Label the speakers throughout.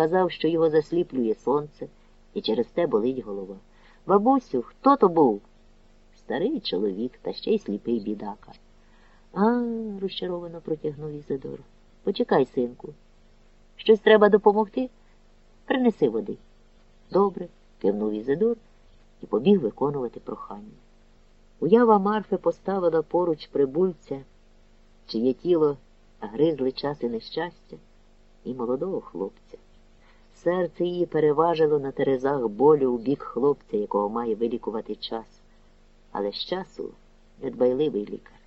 Speaker 1: Казав, що його засліплює сонце, і через те болить голова. Бабусю, хто то був? Старий чоловік, та ще й сліпий бідака. А, розчаровано протягнув Ізидор. Почекай, синку. Щось треба допомогти? Принеси води. Добре, кивнув Ізидор і побіг виконувати прохання. Уява Марфи поставила поруч прибульця, чиє тіло гризли час і нещастя, і молодого хлопця. Серце її переважило на терезах болю у бік хлопця, якого має вилікувати час. Але з часу недбайливий лікар.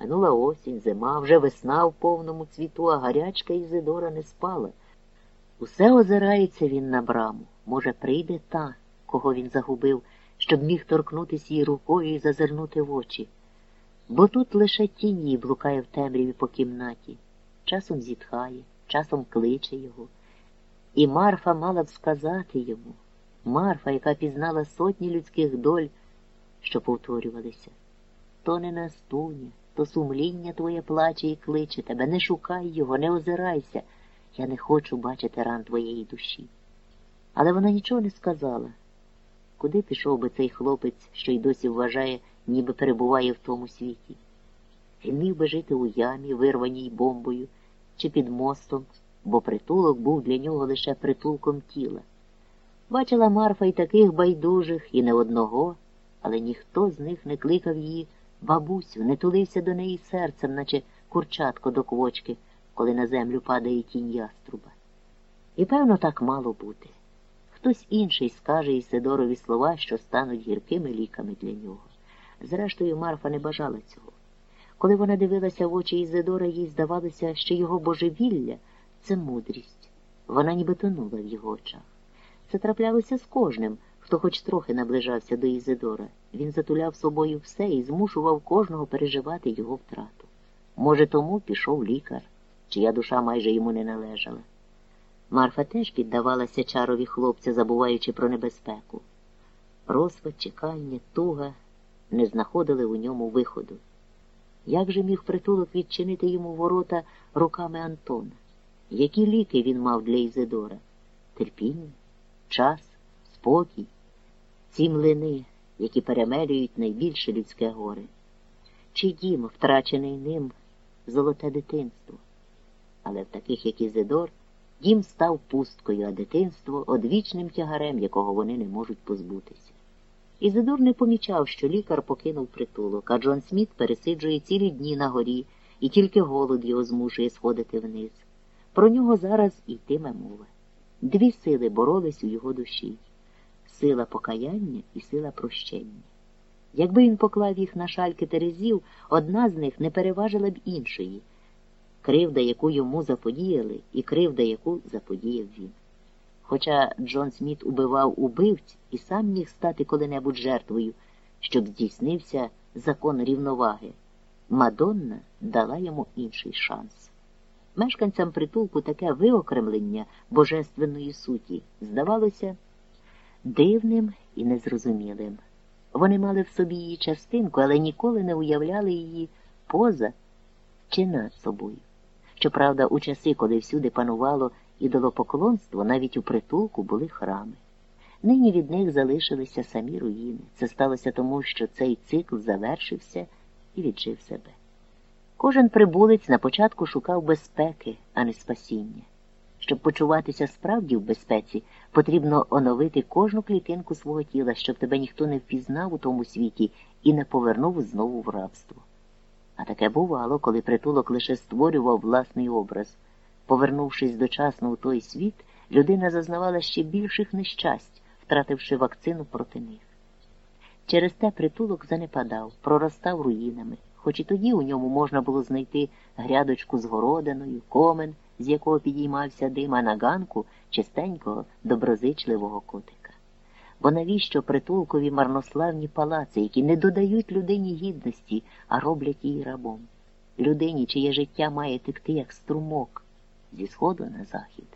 Speaker 1: Минула осінь, зима, вже весна в повному цвіту, а гарячка Ізидора не спала. Усе озирається він на браму. Може, прийде та, кого він загубив, щоб міг торкнутися її рукою і зазирнути в очі. Бо тут лише тіні блукає в темряві по кімнаті, часом зітхає, часом кличе його. І Марфа мала б сказати йому, Марфа, яка пізнала сотні людських доль, що повторювалися. То не настуня, то сумління твоє плаче і кличе тебе, не шукай його, не озирайся. Я не хочу бачити ран твоєї душі. Але вона нічого не сказала. Куди пішов би цей хлопець, що й досі вважає, ніби перебуває в тому світі? Він міг би жити у ямі, вирваній бомбою, чи під мостом, бо притулок був для нього лише притулком тіла. Бачила Марфа й таких байдужих, і не одного, але ніхто з них не кликав її бабусю, не тулився до неї серцем, наче курчатко до квочки, коли на землю падає тінь яструба. І певно, так мало бути. Хтось інший скаже Ісидорові слова, що стануть гіркими ліками для нього. Зрештою, Марфа не бажала цього. Коли вона дивилася в очі Ізидора, їй здавалося, що його божевілля це мудрість. Вона ніби тонула в його очах. Це траплялося з кожним, хто хоч трохи наближався до Ізидора. Він затуляв собою все і змушував кожного переживати його втрату. Може, тому пішов лікар, чия душа майже йому не належала. Марфа теж піддавалася чарові хлопця, забуваючи про небезпеку. Розпад, чекання, туга не знаходили у ньому виходу. Як же міг притулок відчинити йому ворота руками Антона? Які ліки він мав для Ізидора? Терпіння, час, спокій, ці млини, які перемелюють найбільше людське горе. Чи дім, втрачений ним, золоте дитинство? Але в таких, як Ізидор, дім став пусткою, а дитинство одвічним тягарем, якого вони не можуть позбутися. Ізидор не помічав, що лікар покинув притулок, а Джон Сміт пересиджує цілі дні на горі, і тільки голод його змушує сходити вниз. Про нього зараз йтиме мова. Дві сили боролись у його душі сила покаяння і сила прощення. Якби він поклав їх на шальки терезів, одна з них не переважила б іншої кривда, яку йому заподіяли, і кривда, яку заподіяв він. Хоча Джон Сміт убивав убивць і сам міг стати коли-небудь жертвою, щоб здійснився закон рівноваги, Мадонна дала йому інший шанс. Мешканцям притулку таке виокремлення божественної суті здавалося дивним і незрозумілим. Вони мали в собі її частинку, але ніколи не уявляли її поза чи над собою. Щоправда, у часи, коли всюди панувало ідолопоклонство, навіть у притулку були храми. Нині від них залишилися самі руїни. Це сталося тому, що цей цикл завершився і віджив себе. Кожен прибулець на початку шукав безпеки, а не спасіння. Щоб почуватися справді в безпеці, потрібно оновити кожну клітинку свого тіла, щоб тебе ніхто не впізнав у тому світі і не повернув знову в рабство. А таке бувало, коли притулок лише створював власний образ. Повернувшись дочасно у той світ, людина зазнавала ще більших нещасть, втративши вакцину проти них. Через те притулок занепадав, проростав руїнами, хоч і тоді у ньому можна було знайти грядочку з городиною, комен, з якого підіймався дим, а на ганку чистенького, доброзичливого котика. Бо навіщо притулкові марнославні палаци, які не додають людині гідності, а роблять її рабом? Людині, чиє життя має текти як струмок зі сходу на захід.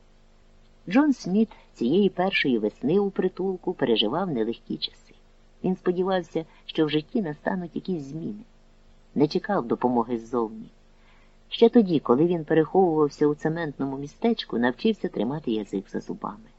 Speaker 1: Джон Сміт цієї першої весни у притулку переживав нелегкі часи. Він сподівався, що в житті настануть якісь зміни, не чекав допомоги ззовні. Ще тоді, коли він переховувався у цементному містечку, навчився тримати язик за зубами.